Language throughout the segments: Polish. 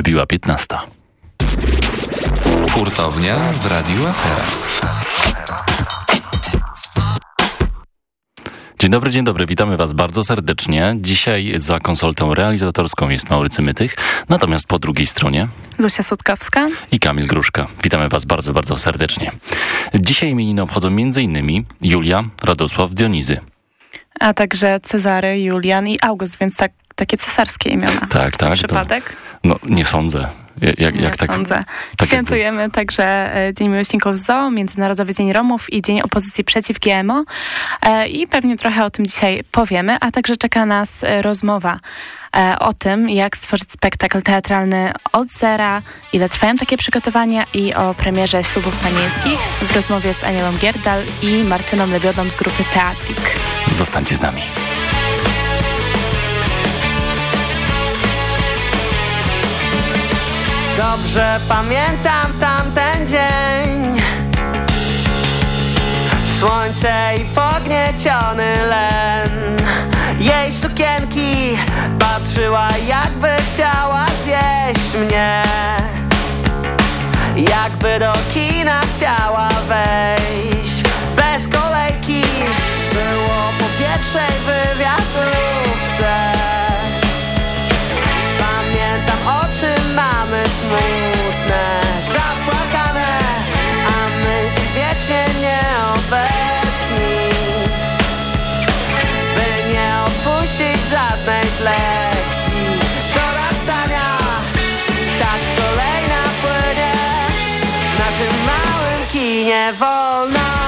Wybiła 15. Hurtownia w Radiu Afera. Dzień dobry, dzień dobry, witamy Was bardzo serdecznie. Dzisiaj za konsoltą realizatorską jest Maurycy Mytych, natomiast po drugiej stronie Lucia Sutkowska i Kamil Gruszka. Witamy Was bardzo, bardzo serdecznie. Dzisiaj imieniny obchodzą m.in. Julia, Radosław, Dionizy. A także Cezary, Julian i August, więc tak, takie cesarskie imiona. Tak, tak. Przypadek? To, no, nie sądzę. Jak, jak tak, sądzę. tak Świętujemy jakby... także e, Dzień Miłośników Zoo, Międzynarodowy Dzień Romów i Dzień Opozycji Przeciw GMO. E, I pewnie trochę o tym dzisiaj powiemy, a także czeka nas e, rozmowa o tym, jak stworzyć spektakl teatralny od zera, ile trwają takie przygotowania i o premierze ślubów panieńskich w rozmowie z Anielą Gierdal i Martyną Lebiodą z grupy Teatrik. Zostańcie z nami. Dobrze pamiętam tamten dzień. Słońce i pognieciony len. Jej sukienki patrzyła jakby chciała zjeść mnie. Jakby do kina chciała wejść. Bez kolejki było po pierwszej wywiadówce mamy smutne, zapłakane A my ci wiecznie nieobecni. By nie opuścić żadnej z lekcji Dorastania Tak kolejna płynie W naszym małym kinie wolność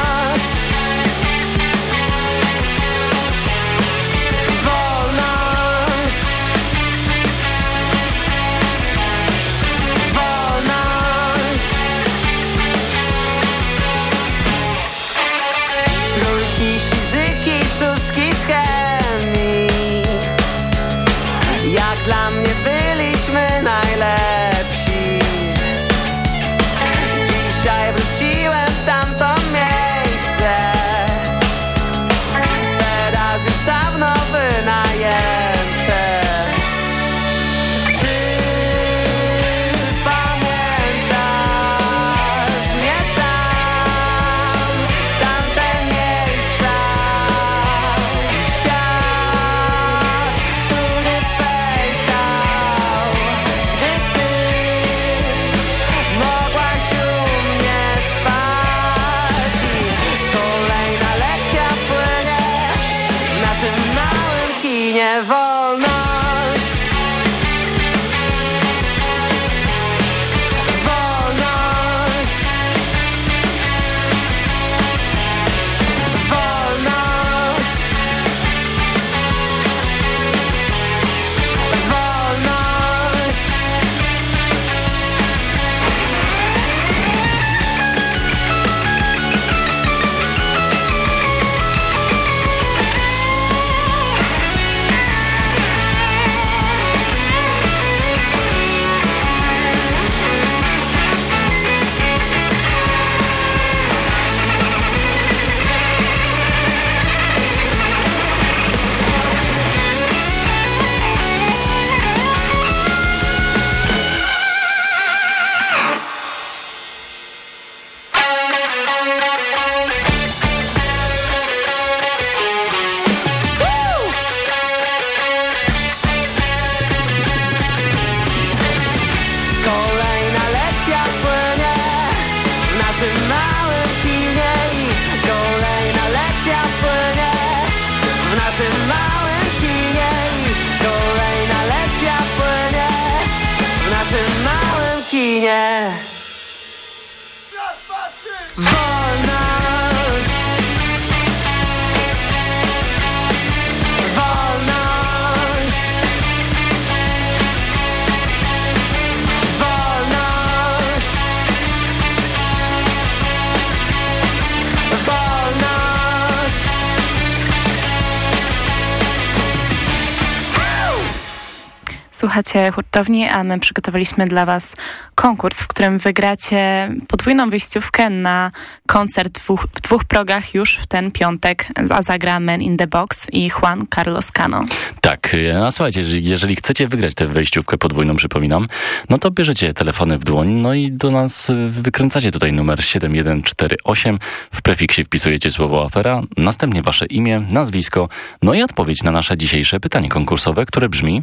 hurtowni, a my przygotowaliśmy dla Was konkurs, w którym wygracie podwójną wyjściówkę na koncert dwóch, w dwóch progach już w ten piątek, a zagra Men in the Box i Juan Carlos Cano. Tak, a słuchajcie, jeżeli, jeżeli chcecie wygrać tę wejściówkę podwójną, przypominam, no to bierzecie telefony w dłoń, no i do nas wykręcacie tutaj numer 7148, w prefiksie wpisujecie słowo afera, następnie wasze imię, nazwisko, no i odpowiedź na nasze dzisiejsze pytanie konkursowe, które brzmi...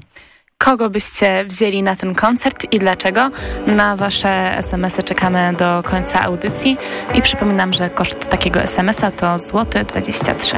Kogo byście wzięli na ten koncert i dlaczego? Na wasze SMS-y czekamy do końca audycji i przypominam, że koszt takiego SMS-a to złoty 23.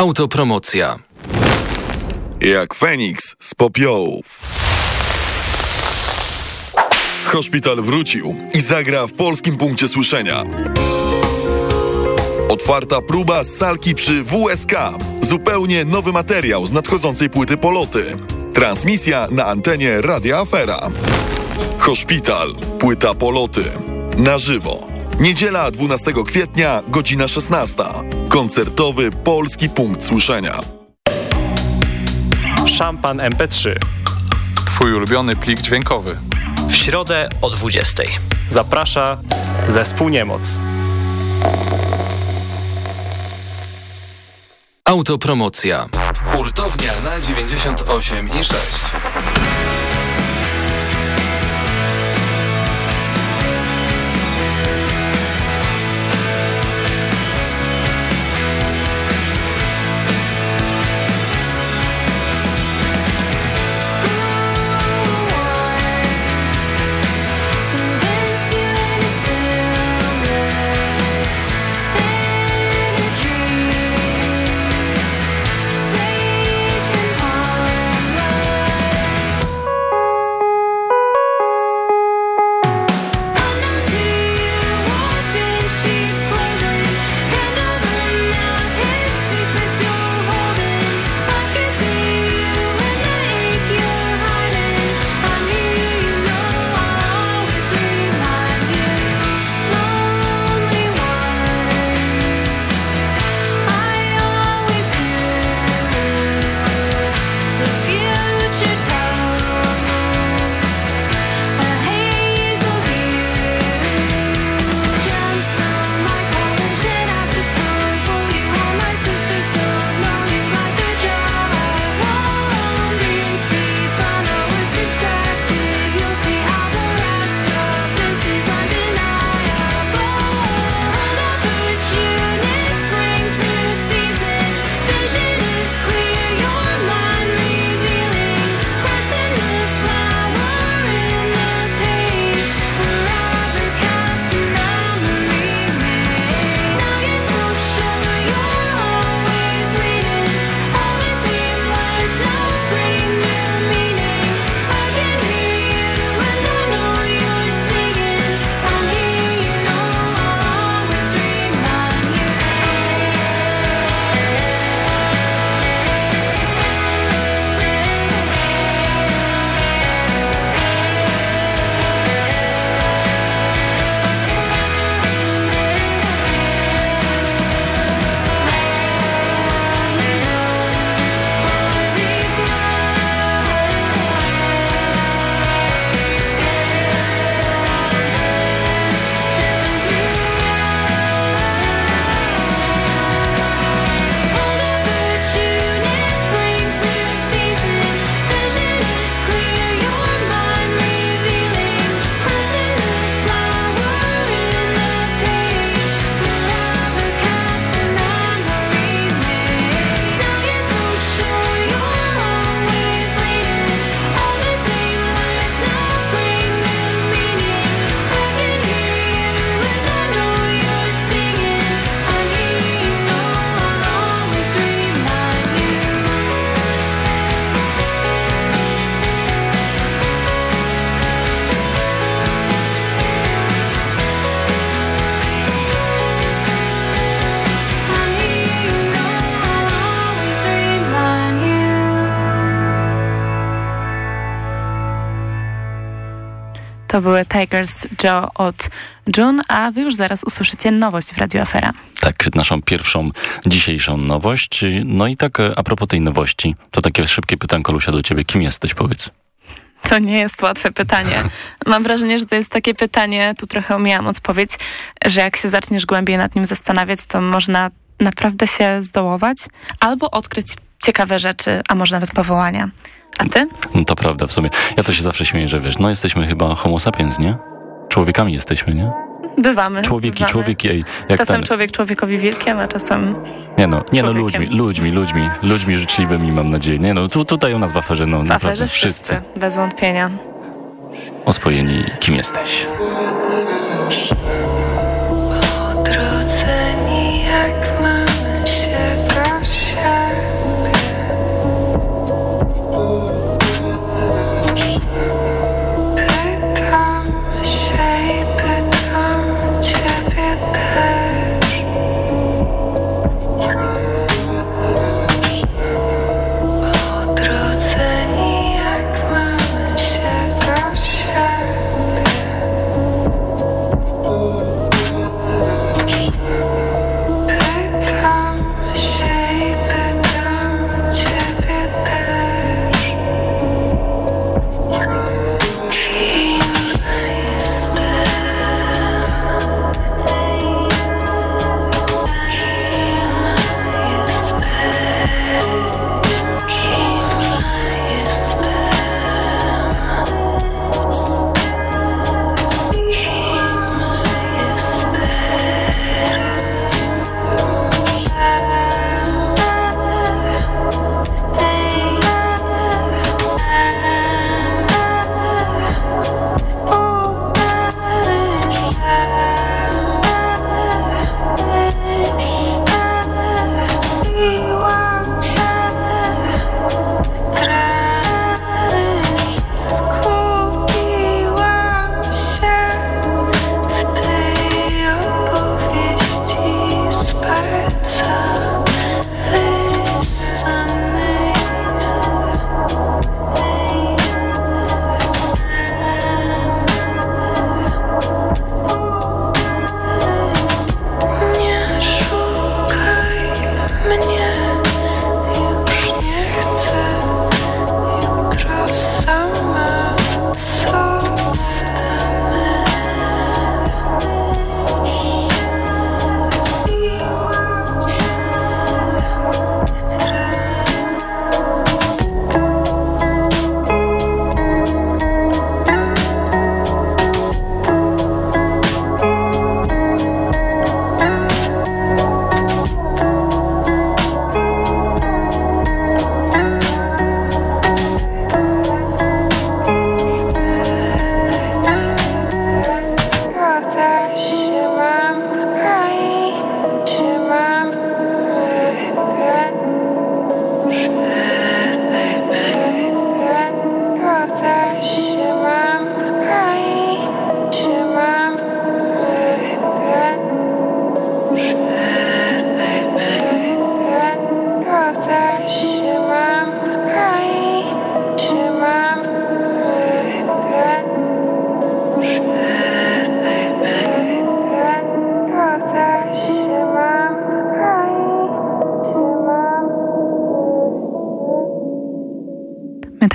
Autopromocja. Jak Feniks z popiołów. Hospital wrócił i zagra w polskim punkcie słyszenia. Otwarta próba z salki przy WSK. Zupełnie nowy materiał z nadchodzącej płyty Poloty. Transmisja na antenie Radia Afera. Hospital. Płyta Poloty. Na żywo. Niedziela 12 kwietnia, godzina 16. Koncertowy Polski Punkt Słyszenia. Szampan MP3. Twój ulubiony plik dźwiękowy. W środę o 20. Zaprasza zespół Niemoc. Autopromocja. Hurtownia na 98 i 6. To były Tigers Joe od June, a wy już zaraz usłyszycie nowość w Radio Afera. Tak, naszą pierwszą dzisiejszą nowość. No i tak a propos tej nowości, to takie szybkie pytanko, Lusia, do ciebie. Kim jesteś, powiedz? To nie jest łatwe pytanie. Mam wrażenie, że to jest takie pytanie, tu trochę omijam odpowiedź, że jak się zaczniesz głębiej nad nim zastanawiać, to można naprawdę się zdołować albo odkryć ciekawe rzeczy, a może nawet powołania. A ty? No to prawda w sumie. Ja to się zawsze śmieję, że wiesz, no jesteśmy chyba homo sapiens, nie? Człowiekami jesteśmy, nie? Bywamy. Człowieki, bywamy. człowieki, ej. Jak czasem ten... człowiek człowiekowi wilkiem, a czasem... Nie no, nie no, ludźmi, ludźmi, ludźmi, ludźmi życzliwymi mam nadzieję. Nie no, tu, tutaj u nas w aferze, no W naprawdę aferze wszyscy, bez wątpienia. oswojeni kim jesteś.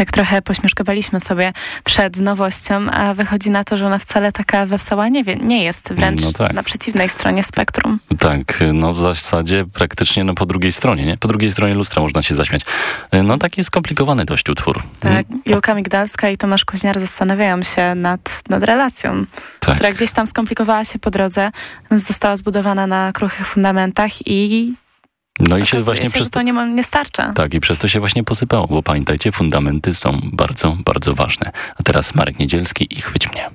Tak trochę pośmieszkowaliśmy sobie przed nowością, a wychodzi na to, że ona wcale taka wesoła nie, wie, nie jest, wręcz No tak. na przeciwnej stronie spektrum. Tak, no w zasadzie praktycznie no, po drugiej stronie, nie? Po drugiej stronie lustra można się zaśmiać. No taki skomplikowany dość utwór. Tak, Julka Migdalska i Tomasz Kuźniar zastanawiają się nad, nad relacją, Tak. która gdzieś tam skomplikowała się po drodze, została zbudowana na kruchych fundamentach i No i się właśnie się, przez to nie, ma- nie starcza. Tak, i przez to się właśnie posypało, bo pamiętajcie, fundamenty są bardzo, bardzo ważne. A teraz Marek Niedzielski i chwyć mnie.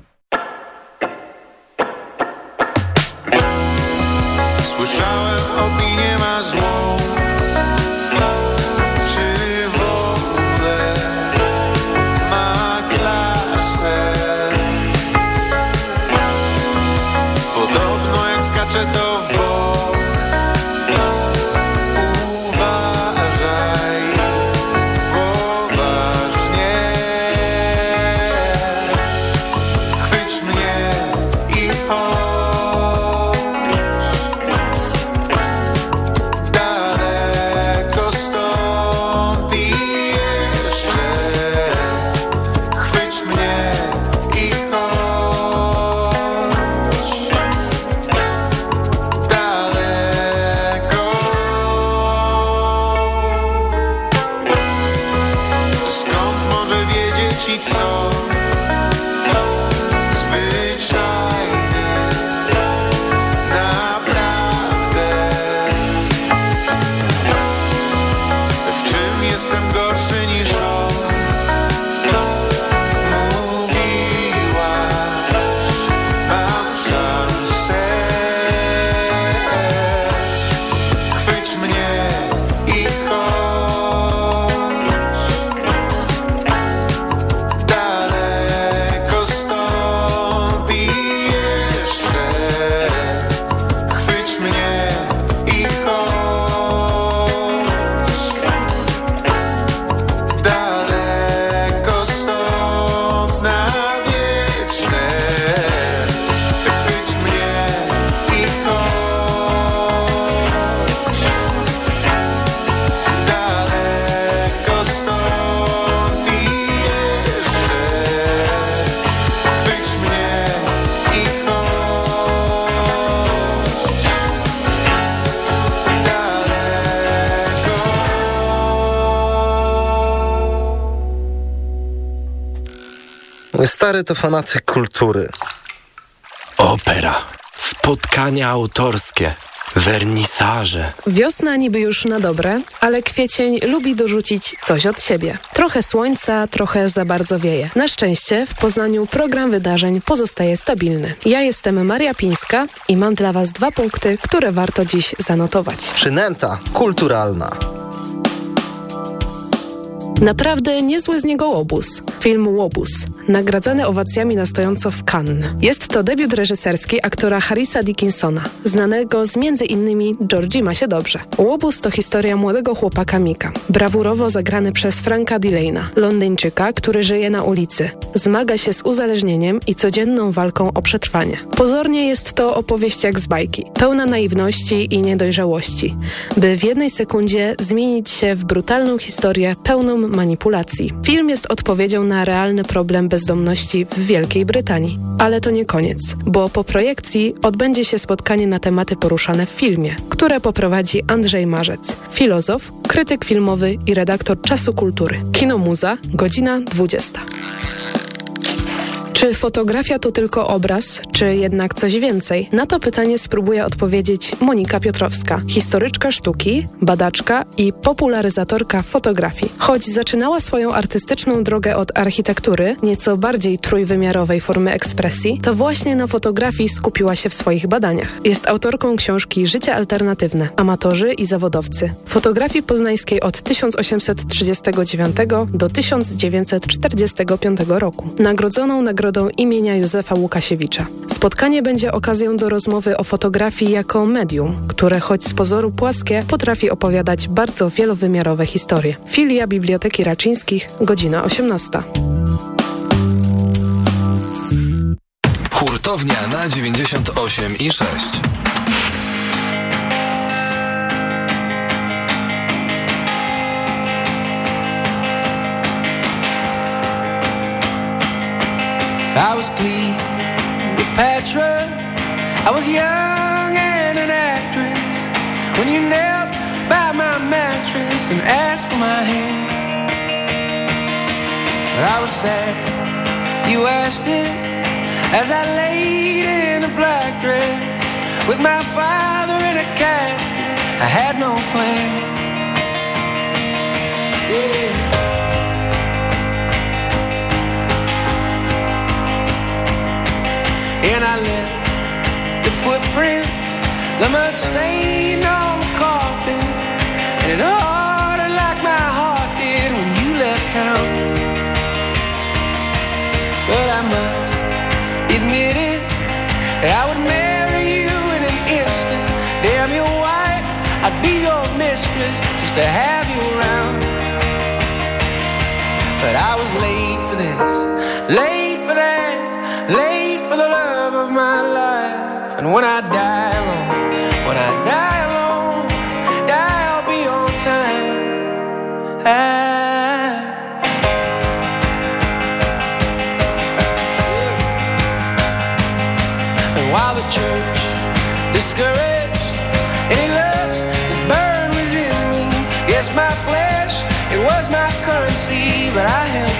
Słyszałem opinię ma złą Stary to fanatyk kultury. Opera, spotkania autorskie, wernisaże. Wiosna niby już na dobre, ale kwiecień lubi dorzucić coś od siebie. Trochę słońca, trochę za bardzo wieje. Na szczęście w Poznaniu program wydarzeń pozostaje stabilny. Ja jestem Maria Pińska i mam dla Was dwa punkty, które warto dziś zanotować. Przynęta kulturalna. Naprawdę niezły z niego łobuz. Film Łobuz, nagradzany owacjami na stojąco w Cannes. Jest to debiut reżyserski aktora Harrisa Dickinsona, znanego z między innymi Georgie ma się dobrze. Łobuz to historia młodego chłopaka Mika, brawurowo zagrany przez Franka Dilleyna, Londyńczyka, który żyje na ulicy. Zmaga się z uzależnieniem i codzienną walką o przetrwanie. Pozornie jest to opowieść jak z bajki, pełna naiwności i niedojrzałości, by w jednej sekundzie zmienić się w brutalną historię pełną manipulacji. Film jest odpowiedzią na realny problem bezdomności w Wielkiej Brytanii. Ale to nie koniec, bo po projekcji odbędzie się spotkanie na tematy poruszane w filmie, które poprowadzi Andrzej Marzec, filozof, krytyk filmowy i redaktor Czasu Kultury. Kino Muza, godzina 20. Czy fotografia to tylko obraz, czy jednak coś więcej? Na to pytanie spróbuje odpowiedzieć Monika Piotrowska, historyczka sztuki, badaczka i popularyzatorka fotografii. Choć zaczynała swoją artystyczną drogę od architektury, nieco bardziej trójwymiarowej formy ekspresji, to właśnie na fotografii skupiła się w swoich badaniach. Jest autorką książki Życie alternatywne, amatorzy i zawodowcy. Fotografii poznańskiej od 1839 do 1945 roku. Nagrodzoną nagrodą imienia Józefa Łukasiewicza. Spotkanie będzie okazją do rozmowy o fotografii jako medium, które choć z pozoru płaskie, potrafi opowiadać bardzo wielowymiarowe historie. Filia Biblioteki Raczyńskich, godzina 18. Hurtownia na 98 i 6. I was clean, Cleopatra. I was young and an actress when you knelt by my mattress and asked for my hand. But I was sad you asked it as I laid in a black dress with my father in a casket. I had no plans. Yeah. And I left the footprints, the mud stained on the carpet, and it hardened like my heart did when you left town. But I must admit it, I would marry you in an instant. Damn your wife, I'd be your mistress just to have you around. But I was late for this, When I die alone, when I die alone, die I'll be on time. I And while the church discouraged any lust that burned within me, yes, my flesh, it was my currency, but I held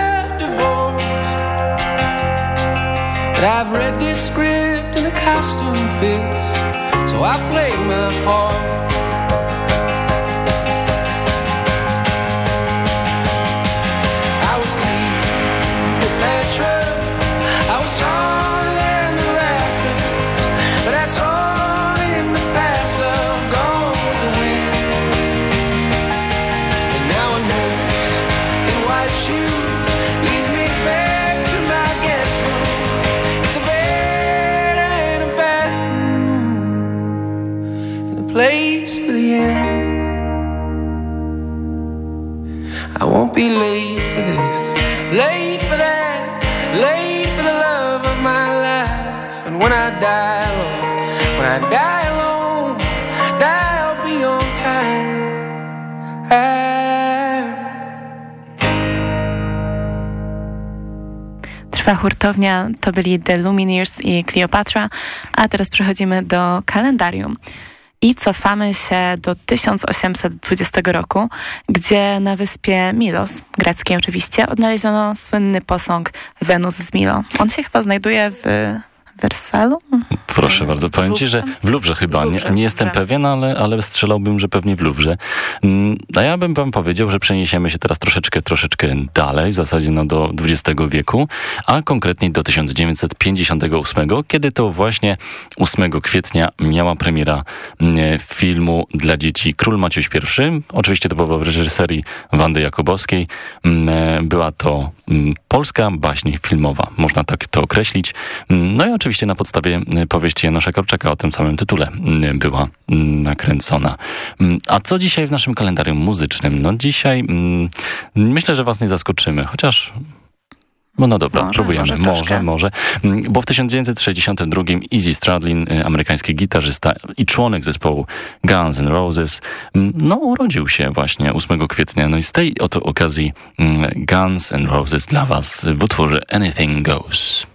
But I've read this script and the costume fits, so I play my part. Be late for this, late for that, late for the love of my life. And when I die when I die alone, die I'll be on time. I Trwa hurtownia, to byli The Lumineers i Cleopatra, a teraz przechodzimy do kalendarium. I cofamy się do 1820 roku, gdzie na wyspie Milos, greckiej oczywiście, odnaleziono słynny posąg Wenus z Milo. On się chyba znajduje w Wersalu? Proszę bardzo, powiem ci, że w Luwrze chyba, Luwrze, nie, nie jestem pewien, ale, ale strzelałbym, że pewnie w Luwrze. Mm, A ja bym wam powiedział, że przeniesiemy się teraz troszeczkę, troszeczkę dalej, w zasadzie no do XX wieku, a konkretnie do 1958, kiedy to właśnie 8 kwietnia miała premiera mm, filmu dla dzieci Król Maciuś I. Oczywiście to było w reżyserii Wandy Jakubowskiej. Mm, Była to polska baśń filmowa, można tak to określić. No i oczywiście na podstawie mm, powieści Janosza Korczaka o tym samym tytule mm, była mm, nakręcona. Mm, A co dzisiaj w naszym kalendarium muzycznym? No dzisiaj mm, myślę, że was nie zaskoczymy, chociaż no, no dobra, Może, próbujemy. może Może, może, Mm, Bo w 1962 Izzy Stradlin, y, amerykański gitarzysta i członek zespołu Guns N' Roses, no urodził się właśnie 8 kwietnia. No i z tej oto okazji Guns N' Roses dla was w utworze Anything Goes.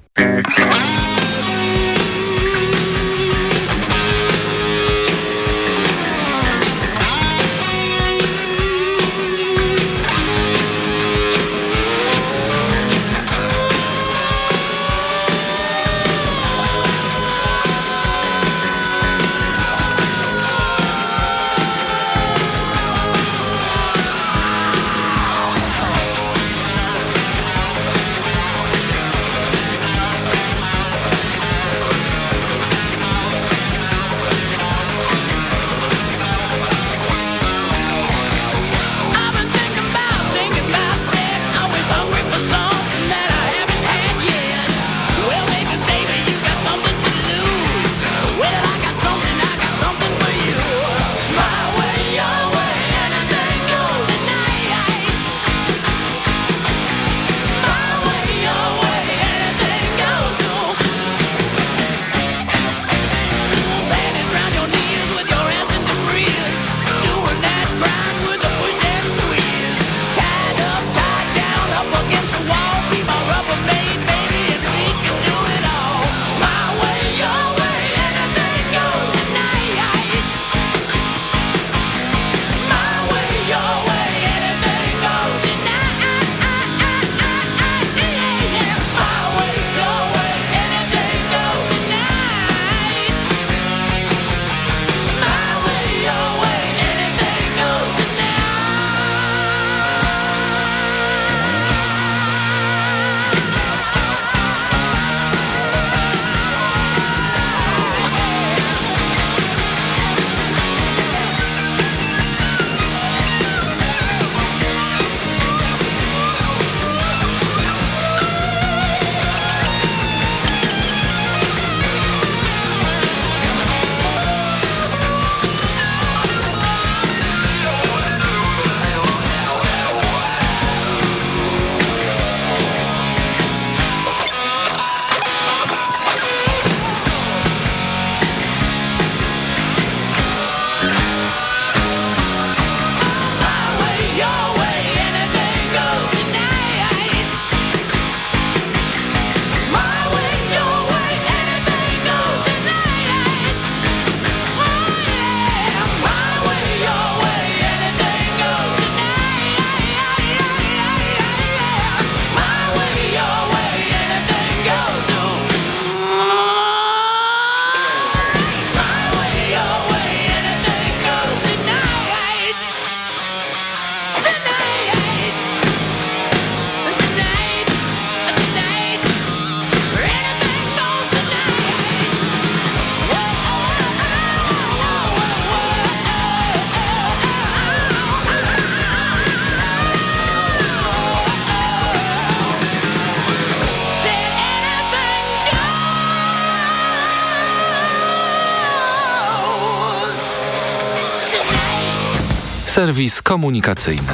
Serwis komunikacyjny.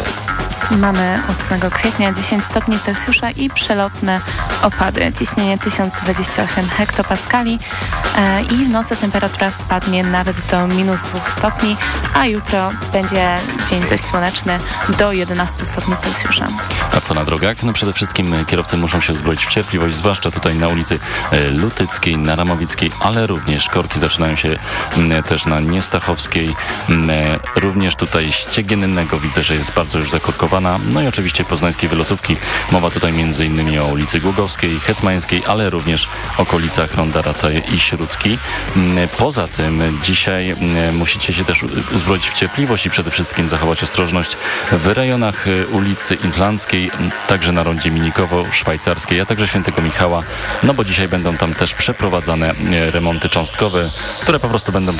Mamy 8 kwietnia 10 stopni Celsjusza i przelotne opady. Ciśnienie 1028 hektopaskali i w nocy temperatura spadnie nawet do minus 2 stopni, a jutro będzie dzień dość słoneczny do 11 stopni Celsjusza. A co na drogach? No przede wszystkim kierowcy muszą się uzbroić w cierpliwość, zwłaszcza tutaj na ulicy e, Lutyckiej, na Ramowickiej, ale również korki zaczynają się też na Niestachowskiej, e, również tutaj Ściegiennego widzę, że jest bardzo już zakorkowana, no i oczywiście poznańskiej wylotówki. Mowa tutaj m.in. o ulicy Głogowskiej, Hetmańskiej, ale również okolicach Ronda i Śródki. M, Poza tym dzisiaj m, musicie się też uzbroić w cierpliwość i przede wszystkim zachować ostrożność w rejonach e, ulicy Inflanckiej, m, także na rondzie Minikowo-Szwajcarskiej, a także Świętego Michała, no bo dzisiaj będą tam też przeprowadzane e, remonty cząstkowe, które po prostu będą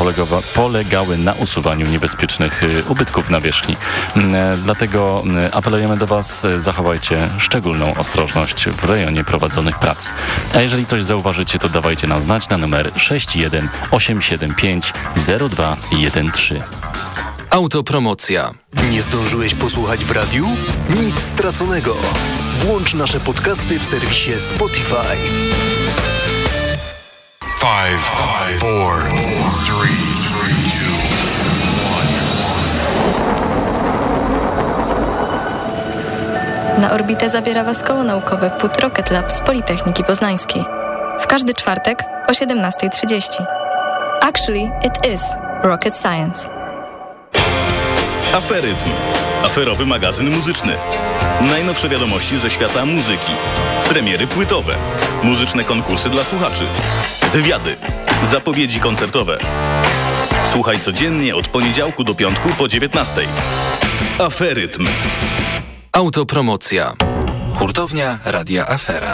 polegały na usuwaniu niebezpiecznych e, ubytków nawierzchni. M, e, Dlatego apelujemy do Was, zachowajcie szczególną ostrożność w rejonie prowadzonych prac. A jeżeli coś zauważycie, to dawajcie nam znać na numer 61875 0213. Autopromocja. Nie zdążyłeś posłuchać w radiu? Nic straconego. Włącz nasze podcasty w serwisie Spotify. Five, five, four, three, three, two, Na orbitę zabiera Was koło naukowe PUT Rocket Lab z Politechniki Poznańskiej. W każdy czwartek o 17.30. Actually, it is rocket science. Aferytm. Aferowy magazyn muzyczny. Najnowsze wiadomości ze świata muzyki. Premiery płytowe. Muzyczne konkursy dla słuchaczy. Wywiady. Zapowiedzi koncertowe. Słuchaj codziennie od poniedziałku do piątku po 19. Aferytm. Autopromocja. Hurtownia Radia Afera.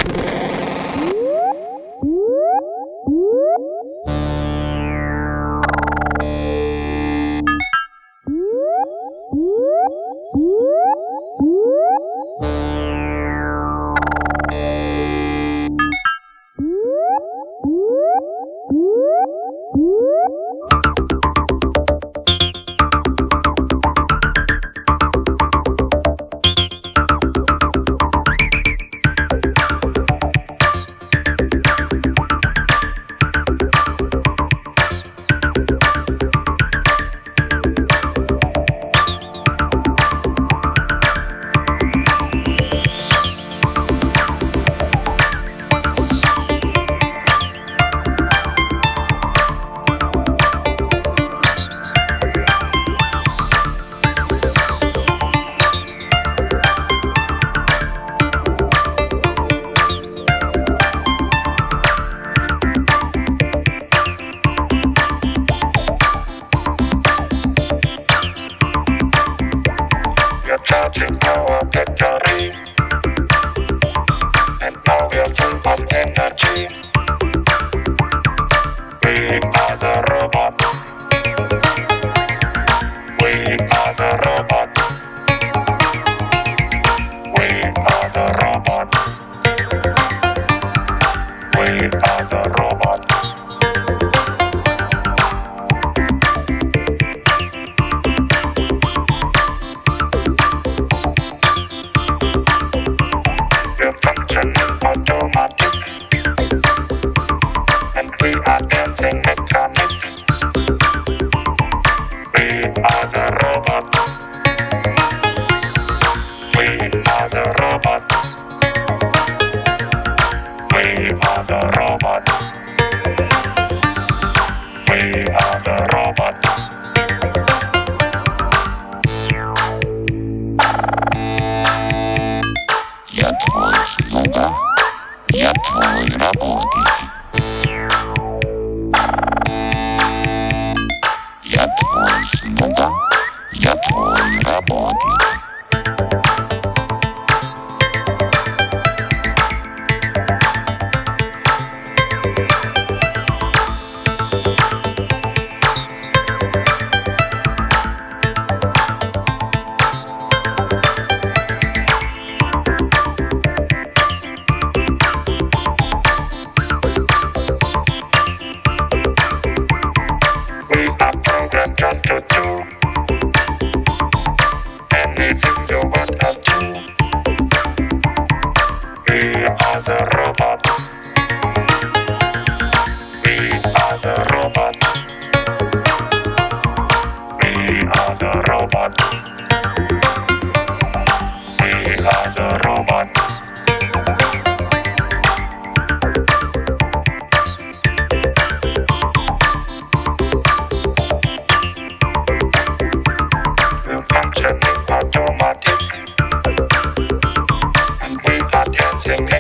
Take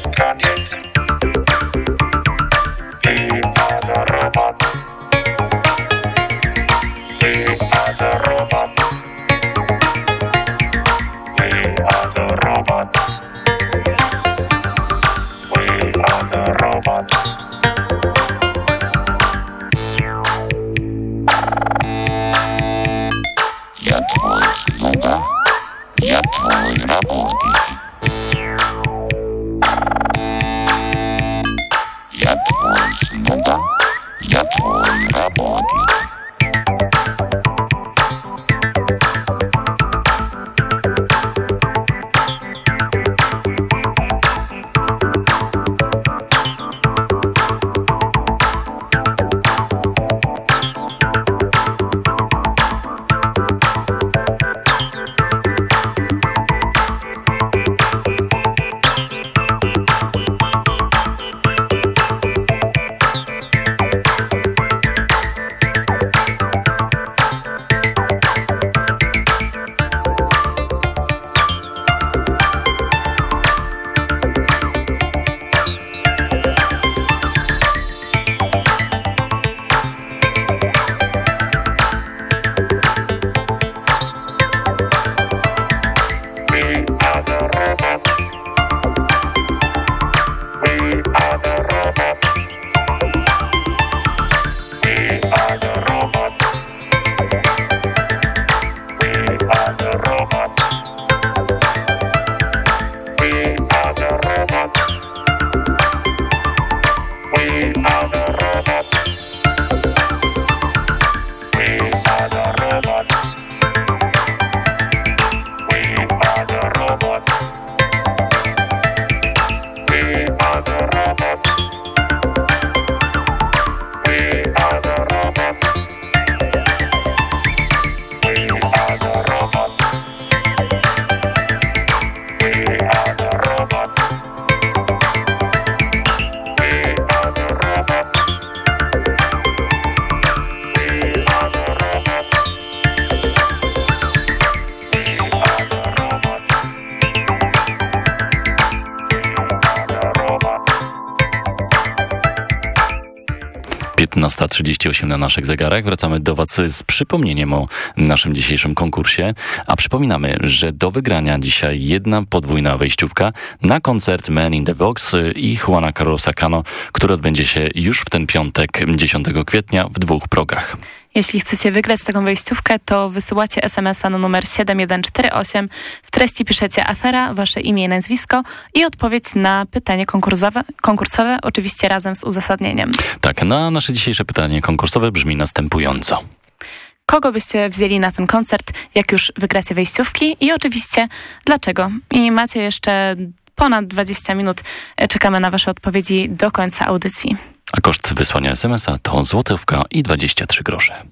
na naszych zegarach. Wracamy do Was z przypomnieniem o naszym dzisiejszym konkursie. A przypominamy, że do wygrania dzisiaj jedna podwójna wejściówka na koncert Man in the Box i Juana Carlosa Cano, który odbędzie się już w ten piątek 10 kwietnia w dwóch progach. Jeśli chcecie wygrać taką wejściówkę, to wysyłacie SMS-a na numer 7148. W treści piszecie afera, wasze imię i nazwisko i odpowiedź na pytanie konkursowe, konkursowe oczywiście razem z uzasadnieniem. Tak, na nasze dzisiejsze pytanie konkursowe brzmi następująco. Kogo byście wzięli na ten koncert, jak już wygracie wejściówki i oczywiście dlaczego? I macie jeszcze ponad 20 minut. Czekamy na wasze odpowiedzi do końca audycji. A koszt wysłania SMS-a to złotówka i 23 grosze.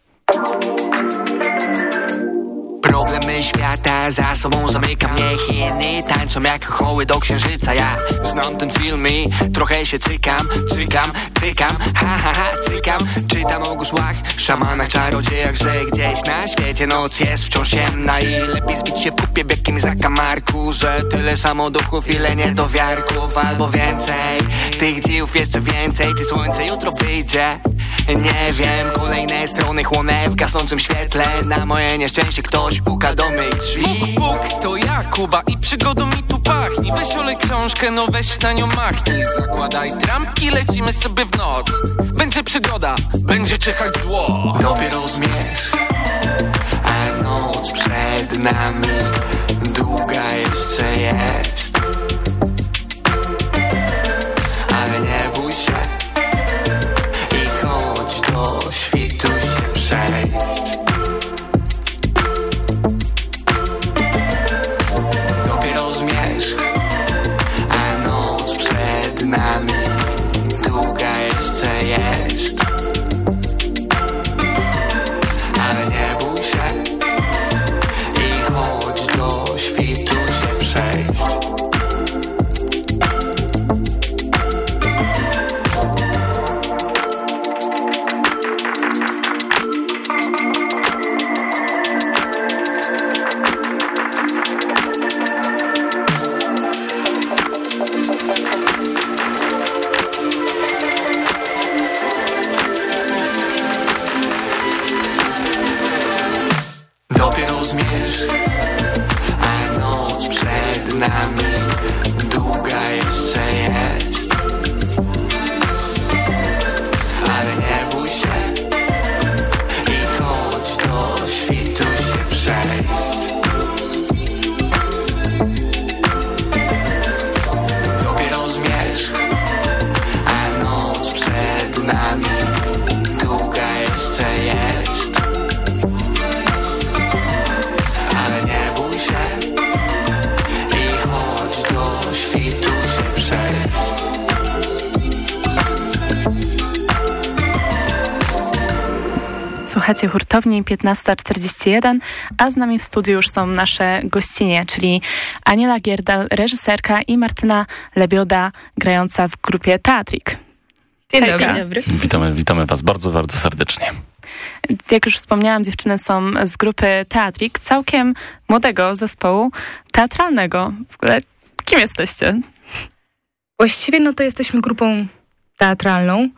Problemy świata za sobą zamykam Niech Chiny tańczą jak choły do księżyca. Ja znam ten film i trochę się cykam Cykam, cykam, ha ha ha, cykam. Czytam o gusłach, szamanach, czarodziejach Że gdzieś na świecie noc jest wciąż ciemna I lepiej zbić się w kupie w jakimś zakamarku Że tyle samo duchów, ile niedowiarków Albo więcej, tych dziów jeszcze więcej Czy słońce jutro wyjdzie? Nie wiem, kolejne strony chłonę w gasnącym świetle. Na moje nieszczęście ktoś puka do mych drzwi. Bóg, Bóg, to ja, Kuba i przygodą mi tu pachni. Weź olej książkę, no weź na nią machnij. Zakładaj trampki, lecimy sobie w noc. Będzie przygoda, będzie czyhać zło. Dopiero zmierzch, a noc przed nami Długa jeszcze jest. Ale nie bój się Słuchacie hurtowni 15.41, a z nami w studiu już są nasze gościnie, czyli Aniela Gierdal, reżyserka i Martyna Lebioda, grająca w grupie Teatrik. Dzień dobry. Dzień dobry. Witamy, witamy Was bardzo, bardzo serdecznie. Jak już wspomniałam, dziewczyny są z grupy Teatrik, całkiem młodego zespołu teatralnego. W ogóle kim jesteście? Właściwie no to jesteśmy grupą teatralną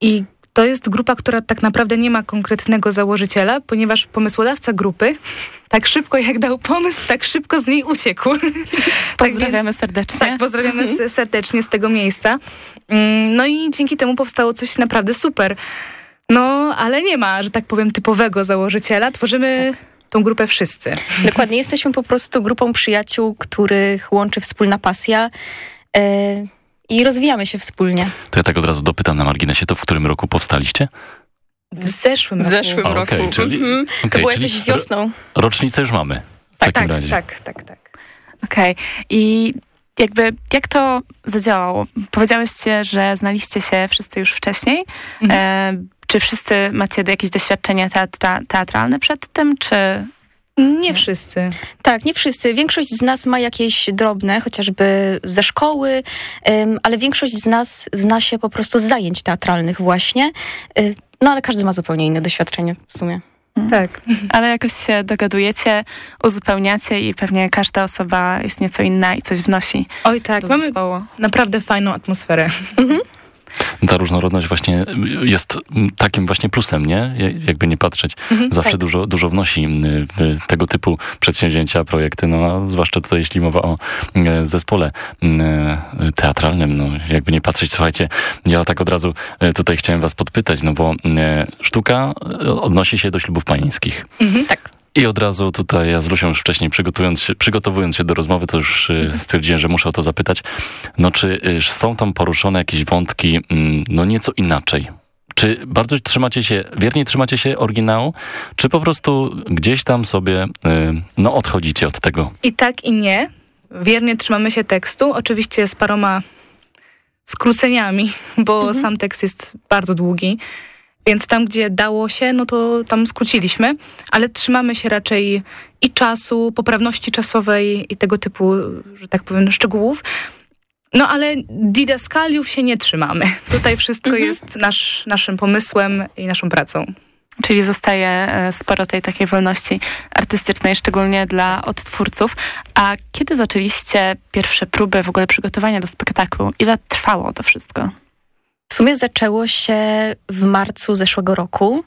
i to jest grupa, która tak naprawdę nie ma konkretnego założyciela, ponieważ pomysłodawca grupy tak szybko jak dał pomysł, tak szybko z niej uciekł. Pozdrawiamy tak więc, serdecznie. Tak, pozdrawiamy mhm. serdecznie z tego miejsca. Mm, no i dzięki temu powstało coś naprawdę super. No, ale nie ma, że tak powiem, typowego założyciela. Tworzymy tak. tą grupę wszyscy. Dokładnie, jesteśmy po prostu grupą przyjaciół, których łączy wspólna pasja. I rozwijamy się wspólnie. To ja tak od razu dopytam na marginesie, to w którym roku powstaliście? W zeszłym roku. W zeszłym roku. Okay, czyli, mhm. okay, to było jakieś wiosną. Rocznicę już mamy w tak, takim tak, razie. Tak, tak, tak. Okej. Okay. I jakby jak to zadziałało? Powiedziałyście, że znaliście się wszyscy już wcześniej. Mhm. E, czy wszyscy macie jakieś doświadczenie teatra teatralne przed tym, czy nie wszyscy. Tak, nie wszyscy. Większość z nas ma jakieś drobne, chociażby ze szkoły, ale większość z nas zna się po prostu z zajęć teatralnych właśnie. Y, no ale każdy ma zupełnie inne doświadczenie w sumie. Mhm. Tak. Ale jakoś się dogadujecie, uzupełniacie i pewnie każda osoba jest nieco inna i coś wnosi. Oj tak, mamy zespołu. naprawdę fajną atmosferę. Mhm ta różnorodność właśnie jest takim właśnie plusem, nie? Jakby nie patrzeć. Mhm, Zawsze tak. dużo, dużo wnosi w tego typu przedsięwzięcia, projekty, no zwłaszcza tutaj jeśli mowa o e, zespole teatralnym, no jakby nie patrzeć, słuchajcie, ja tak od razu e, tutaj chciałem was podpytać, no bo sztuka e, odnosi się do ślubów panieńskich. Mhm, tak. I od razu tutaj ja z Lusią już wcześniej przygotowując się, przygotowując się do rozmowy, to już y, stwierdziłem, że muszę o to zapytać. No czy y, są tam poruszone jakieś wątki, mm, no nieco inaczej? Czy bardzo trzymacie się, wiernie trzymacie się oryginału, czy po prostu gdzieś tam sobie, y, no odchodzicie od tego? I tak i nie. Wiernie trzymamy się tekstu, oczywiście z paroma skróceniami, bo mhm. sam tekst jest bardzo długi. Więc tam, gdzie dało się, no to tam skróciliśmy, ale trzymamy się raczej i czasu, poprawności czasowej i tego typu, że tak powiem, szczegółów. No ale didaskaliów się nie trzymamy. Tutaj wszystko mhm. jest nasz, naszym pomysłem i naszą pracą. Czyli zostaje e, sporo tej takiej wolności artystycznej, szczególnie dla odtwórców. A kiedy zaczęliście pierwsze próby w ogóle przygotowania do spektaklu? Ile trwało to wszystko? W sumie zaczęło się w marcu zeszłego roku.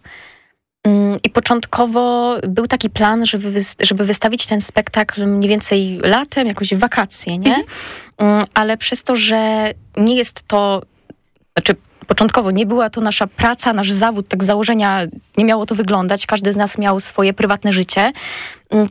Mm, I początkowo był taki plan, żeby, żeby wystawić ten spektakl mniej więcej latem, jakoś w wakacje, nie? Mm, ale przez to, że nie jest to, znaczy początkowo nie była to nasza praca, nasz zawód, tak z założenia nie miało to wyglądać, każdy z nas miał swoje prywatne życie,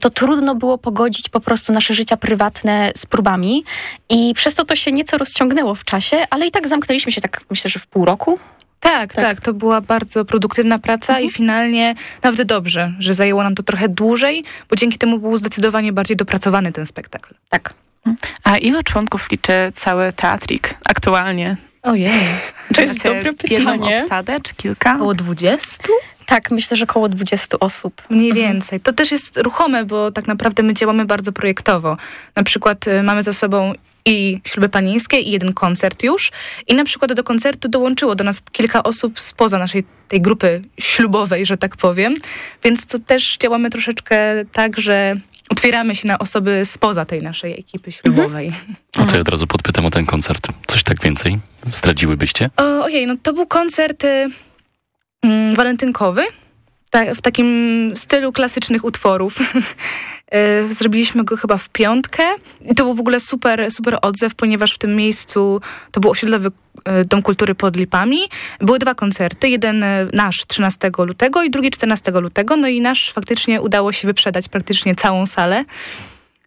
to trudno było pogodzić po prostu nasze życia prywatne z próbami i przez to to się nieco rozciągnęło w czasie, ale i tak zamknęliśmy się tak myślę, że w pół roku. Tak, tak, tak, to była bardzo produktywna praca mhm. i finalnie naprawdę dobrze, że zajęło nam to trochę dłużej, bo dzięki temu był zdecydowanie bardziej dopracowany ten spektakl. Tak. A ile członków liczy cały teatrik aktualnie? Ojej, to jest dobre pytanie. Jedną obsadę czy kilka? Około 20? Tak, myślę, że około 20 osób. Mniej mhm. więcej. To też jest ruchome, bo tak naprawdę my działamy bardzo projektowo. Na przykład y, mamy za sobą i śluby panieńskie i jeden koncert już. I na przykład do koncertu dołączyło do nas kilka osób spoza naszej tej grupy ślubowej, że tak powiem. Więc to też działamy troszeczkę tak, że otwieramy się na osoby spoza tej naszej ekipy ślubowej. Mhm. A to ja od razu podpytam o ten koncert. Coś tak więcej zdradziłybyście? O, ojej, no to był koncert y, walentynkowy, ta, w takim stylu klasycznych utworów. Y, zrobiliśmy go chyba w piątkę i to był w ogóle super, super odzew, ponieważ w tym miejscu to był osiedlowy y, Dom Kultury pod Lipami. Były dwa koncerty, jeden y, nasz 13 lutego i drugi 14 lutego, no i nasz faktycznie udało się wyprzedać praktycznie całą salę,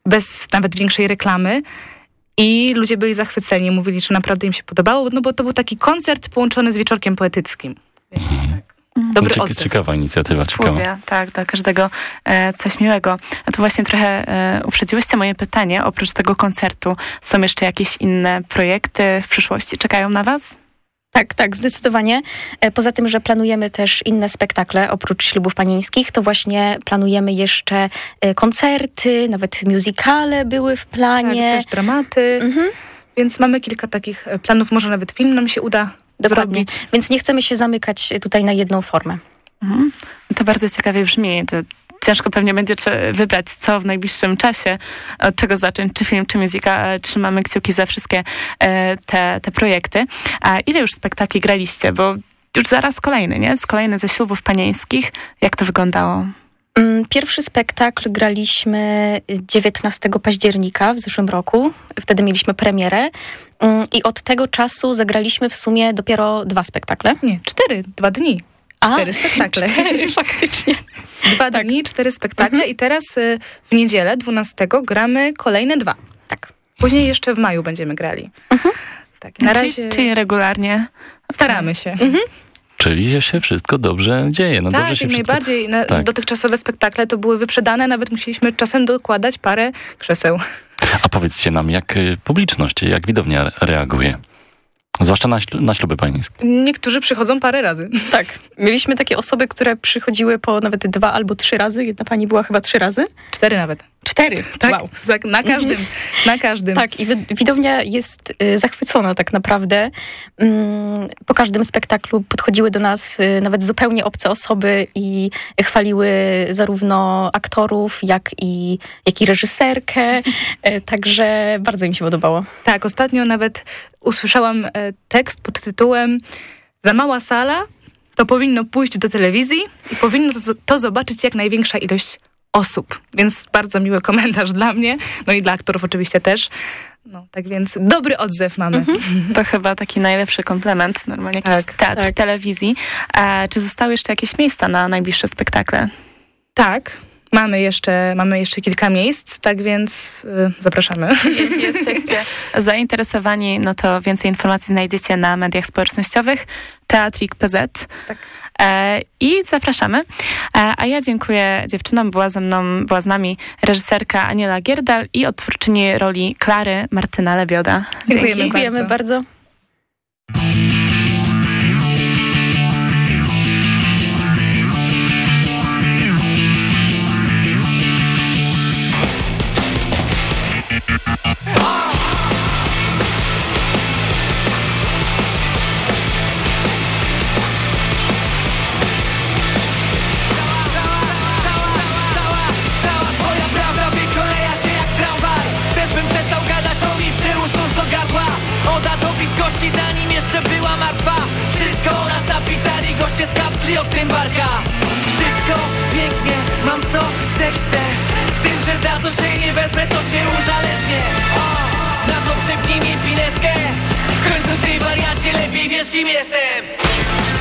bez nawet większej reklamy. I ludzie byli zachwyceni, mówili, że naprawdę im się podobało, no bo to był taki koncert połączony z wieczorkiem poetyckim. Więc tak. Dobry Cieka Ciekawa inicjatywa. Ciekawa. Fuzja, tak, dla każdego e, coś miłego. A tu właśnie trochę e, uprzedziłyście moje pytanie. Oprócz tego koncertu są jeszcze jakieś inne projekty w przyszłości? Czekają na was? Tak, tak, zdecydowanie. E, poza tym, że planujemy też inne spektakle oprócz ślubów panieńskich, to właśnie planujemy jeszcze koncerty, nawet musicale były w planie. Tak, też dramaty. Mhm. Więc mamy kilka takich planów, może nawet film nam się uda Dokładnie. zrobić. Więc nie chcemy się zamykać e, tutaj na jedną formę. Mhm. To bardzo ciekawie brzmi. To ciężko pewnie będzie wybrać, co w najbliższym czasie, od czego zacząć, czy film, czy muzyka. E, Trzymamy kciuki za wszystkie e, te, te projekty. A ile już spektakli graliście? Bo już zaraz kolejny, nie? Z kolejny ze ślubów panieńskich. Jak to wyglądało? Mm, Pierwszy spektakl graliśmy 19 października w zeszłym roku. Wtedy mieliśmy premierę. Mm, I od tego czasu zagraliśmy w sumie dopiero dwa spektakle. Nie, cztery, dwa dni. Cztery spektakle. Cztery, faktycznie. Dwa dni, cztery spektakle i teraz y, w niedzielę 12 gramy kolejne dwa. Tak. Później jeszcze w maju będziemy grali. Tak, na Czyli- razie czyli regularnie. staramy się. Czyli się wszystko dobrze dzieje. No tak, dobrze się jak wszystko... najbardziej. Na, Tak. Dotychczasowe spektakle to były wyprzedane, nawet musieliśmy czasem dokładać parę krzeseł. A powiedzcie nam, jak y, publiczność, jak widownia re- reaguje? Zwłaszcza na, ślu- na śluby panieńskie. Niektórzy przychodzą parę razy. Tak. Mieliśmy takie osoby, które przychodziły po nawet dwa albo trzy razy. Jedna pani była chyba trzy razy. Cztery nawet. Cztery. Tak, Wow. za- na każdym. Na każdym. Tak, i wi- widownia jest y, zachwycona tak naprawdę. Mm, Po każdym spektaklu podchodziły do nas y, nawet zupełnie obce osoby i chwaliły zarówno aktorów, jak i, jak i reżyserkę. Y, Także bardzo im się podobało. Tak, ostatnio nawet usłyszałam e, tekst pod tytułem Za mała sala, to powinno pójść do telewizji i powinno to, to zobaczyć jak największa ilość osób. Więc bardzo miły komentarz dla mnie, no i dla aktorów oczywiście też. No, tak więc dobry odzew mamy. To chyba taki najlepszy komplement. Normalnie jakiś Tak, teatr tak. telewizji. E, czy zostały jeszcze jakieś miejsca na najbliższe spektakle? Tak, mamy jeszcze, mamy jeszcze kilka miejsc, tak więc y, zapraszamy. Jeśli jesteście zainteresowani, no to więcej informacji znajdziecie na mediach społecznościowych Teatrik.pz. E, I zapraszamy. E, a ja dziękuję dziewczynom. Była ze mną, była z nami reżyserka Aniela Gierdal i odtwórczyni roli Klary Martyna Lebioda. Dziękujemy. Dziękujemy bardzo. Cała gardła Oda do bliskości zanim jeszcze była martwa. Wszystko o nas napisali goście z kapsli od tym barka Wszystko pięknie, mam co zechcę. Z tym, że za co się nie wezmę to się uzależnię. O, Na to przepnij mi pineskę. W końcu ty wariacie lepiej wiesz kim jestem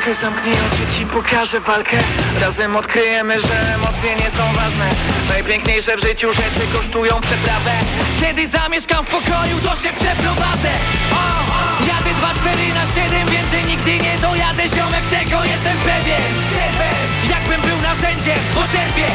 rękę, zamknij oczy, ci pokażę walkę. Razem odkryjemy, że emocje nie są ważne. Najpiękniejsze w życiu rzeczy kosztują przeprawę. Kiedy zamieszkam w pokoju, to się przeprowadzę. O, o. Jadę 2-4 na 7, więcej nigdy nie dojadę. Ziomek, tego jestem pewien. Cierpę, jakbym był narzędziem, bo cierpię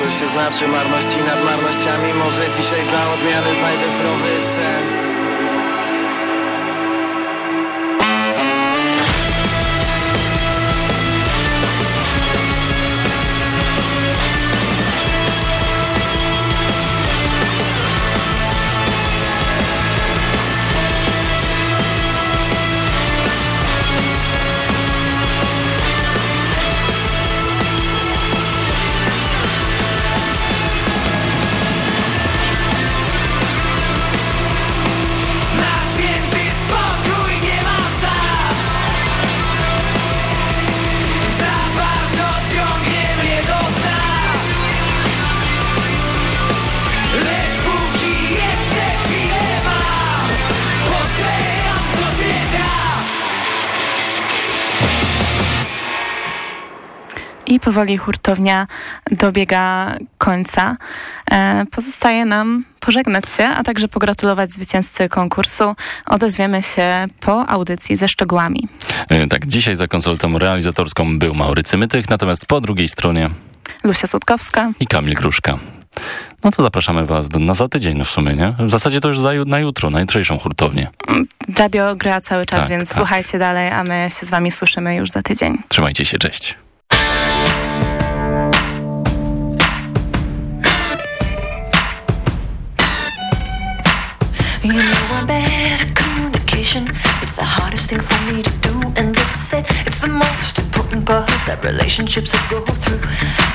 coś się znaczy Marności nad marnościami. Może dzisiaj dla odmiany znajdę zdrowy sen powoli hurtownia dobiega końca. E, pozostaje nam pożegnać się, a także pogratulować zwycięzcy konkursu. Odezwiemy się po audycji ze szczegółami. E, tak, dzisiaj za konsoltą realizatorską był Maurycy Mytych, natomiast po drugiej stronie Lucia Sutkowska i Kamil Gruszka. No to zapraszamy Was do, na za tydzień no w sumie, nie? W zasadzie to już za, na jutro, na jutrzejszą hurtownię. Radio gra cały czas, Tak, więc tak. słuchajcie dalej, a my się z Wami słyszymy już za tydzień. Trzymajcie się, cześć. At communication. It's the hardest thing for me to do, and it's it. It's the most important part that relationships go through.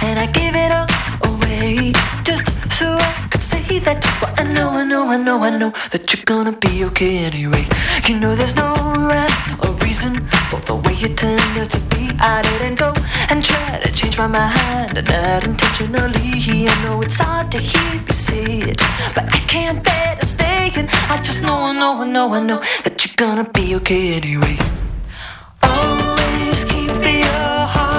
And I give it all away just so I could say that. But I know, I know, I know, I know that you're gonna be okay anyway. You know there's no rhyme or reason for the way you turned out to be. I didn't go and try to change my mind, not intentionally. I know it's hard to hear you say it, but I can't bear to stay. And I just know, I know, I know, I know that you're gonna be okay anyway. Always keep your heart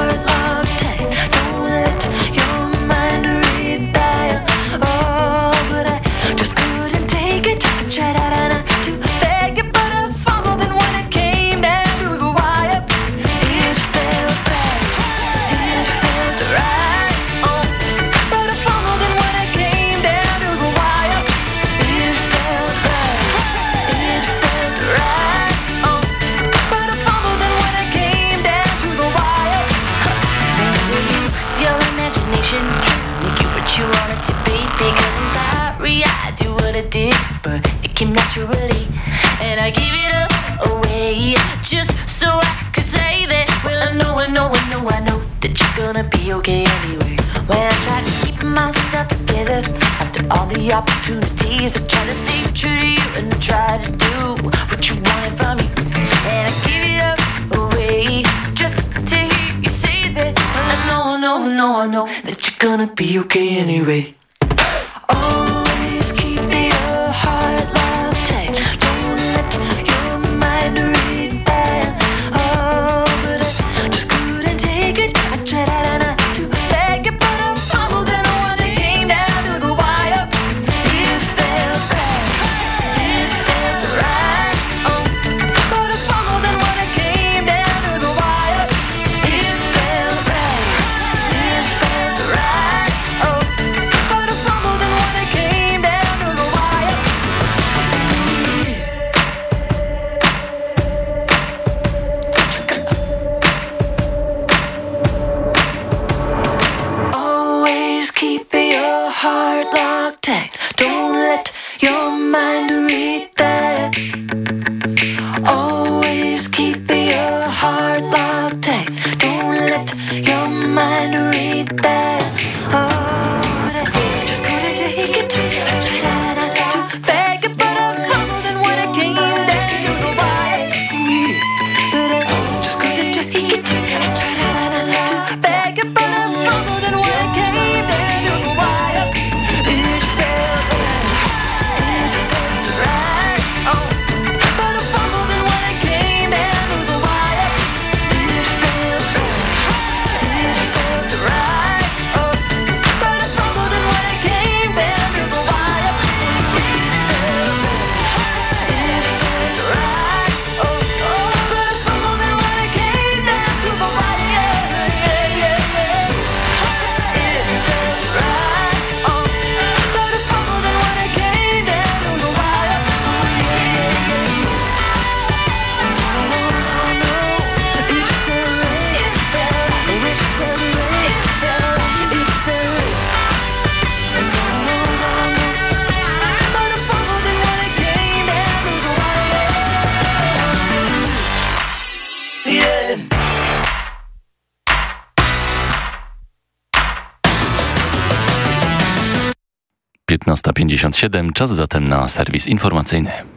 came naturally, and I give it up away just so I could say that. Well, I know, I know, I know, I know that you're gonna be okay anyway. When I try to keep myself together after all the opportunities, I try to stay true to you and I try to do what you wanted from me, and I give it up away just to hear you say that. Well, I know, I know, I know, I know that you're gonna be okay anyway. Always 15.57. Czas zatem na serwis informacyjny.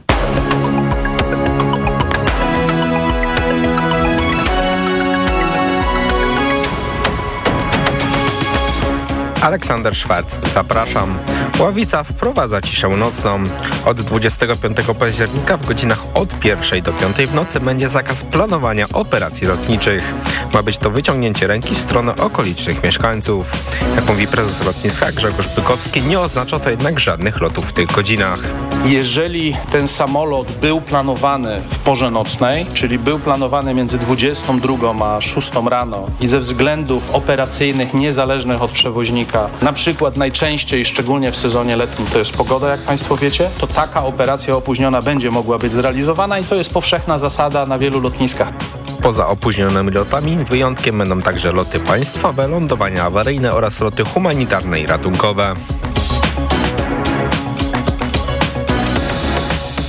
Aleksander Szwarc, zapraszam. Ławica wprowadza ciszę nocną. Od 25 października w godzinach od 1 do 5 w nocy będzie zakaz planowania operacji lotniczych. Ma być to wyciągnięcie ręki w stronę okolicznych mieszkańców. Jak mówi prezes lotniska Grzegorz Bykowski, nie oznacza to jednak żadnych lotów w tych godzinach. Jeżeli ten samolot był planowany w porze nocnej, czyli był planowany między 22 a 6 rano i ze względów operacyjnych niezależnych od przewoźnika, na przykład najczęściej, szczególnie w sezonie letnim, to jest pogoda, jak Państwo wiecie, to taka operacja opóźniona będzie mogła być zrealizowana i to jest powszechna zasada na wielu lotniskach. Poza opóźnionymi lotami wyjątkiem będą także loty państwowe, lądowania awaryjne oraz loty humanitarne i ratunkowe.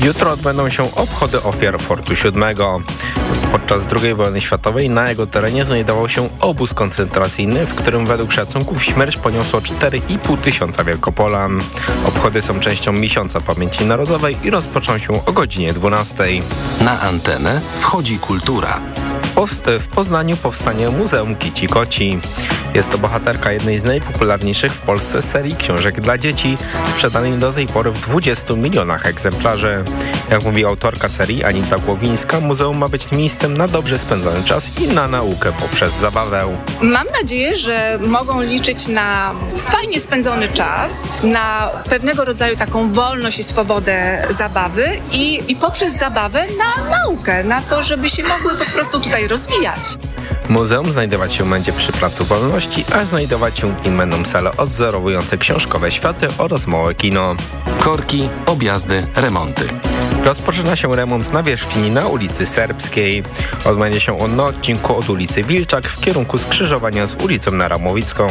Jutro odbędą się obchody ofiar Fortu VII. Podczas II wojny światowej na jego terenie znajdował się obóz koncentracyjny, w którym według szacunków śmierć poniosło 4,5 tysiąca Wielkopolan. Obchody są częścią Miesiąca Pamięci Narodowej i rozpoczą się o godzinie 12. Na antenę wchodzi kultura. W Poznaniu powstanie Muzeum Kici Koci. Jest to bohaterka jednej z najpopularniejszych w Polsce serii książek dla dzieci, sprzedanej do tej pory w 20 milionach egzemplarzy. Jak mówi autorka serii Anita Głowińska, muzeum ma być miejscem na dobrze spędzony czas i na naukę poprzez zabawę. Mam nadzieję, że mogą liczyć na fajnie spędzony czas, na pewnego rodzaju taką wolność i swobodę zabawy i, i poprzez zabawę na naukę, na to, żeby się mogły po prostu tutaj rozwijać. Muzeum znajdować się będzie przy Placu Wolności, a znajdować się w nim będą sale odzorowujące książkowe światy oraz małe kino. Korki, objazdy, remonty. Rozpoczyna się remont nawierzchni na ulicy Serbskiej. Odbędzie się on na odcinku od ulicy Wilczak w kierunku skrzyżowania z ulicą Naramowicką.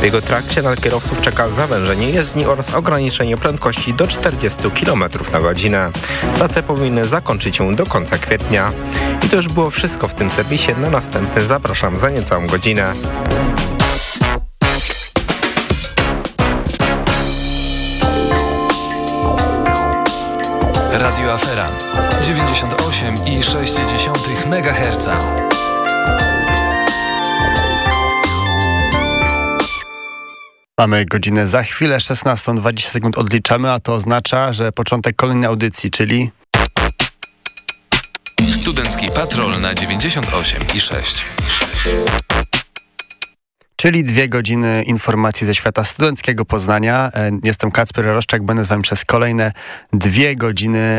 W jego trakcie na kierowców czeka zawężenie jezdni oraz ograniczenie prędkości do 40 km na godzinę. Prace powinny zakończyć się do końca kwietnia. I to już było wszystko w tym serwisie. Na następny zapraszam za niecałą godzinę. 98,6 MHz. Mamy godzinę za chwilę, 16.20 sekund odliczamy, a to oznacza, że początek kolejnej audycji, czyli... Studencki Patrol na 98,6. Czyli dwie godziny informacji ze świata studenckiego Poznania. E, jestem Kacper Roszczak, będę z wami przez kolejne dwie godziny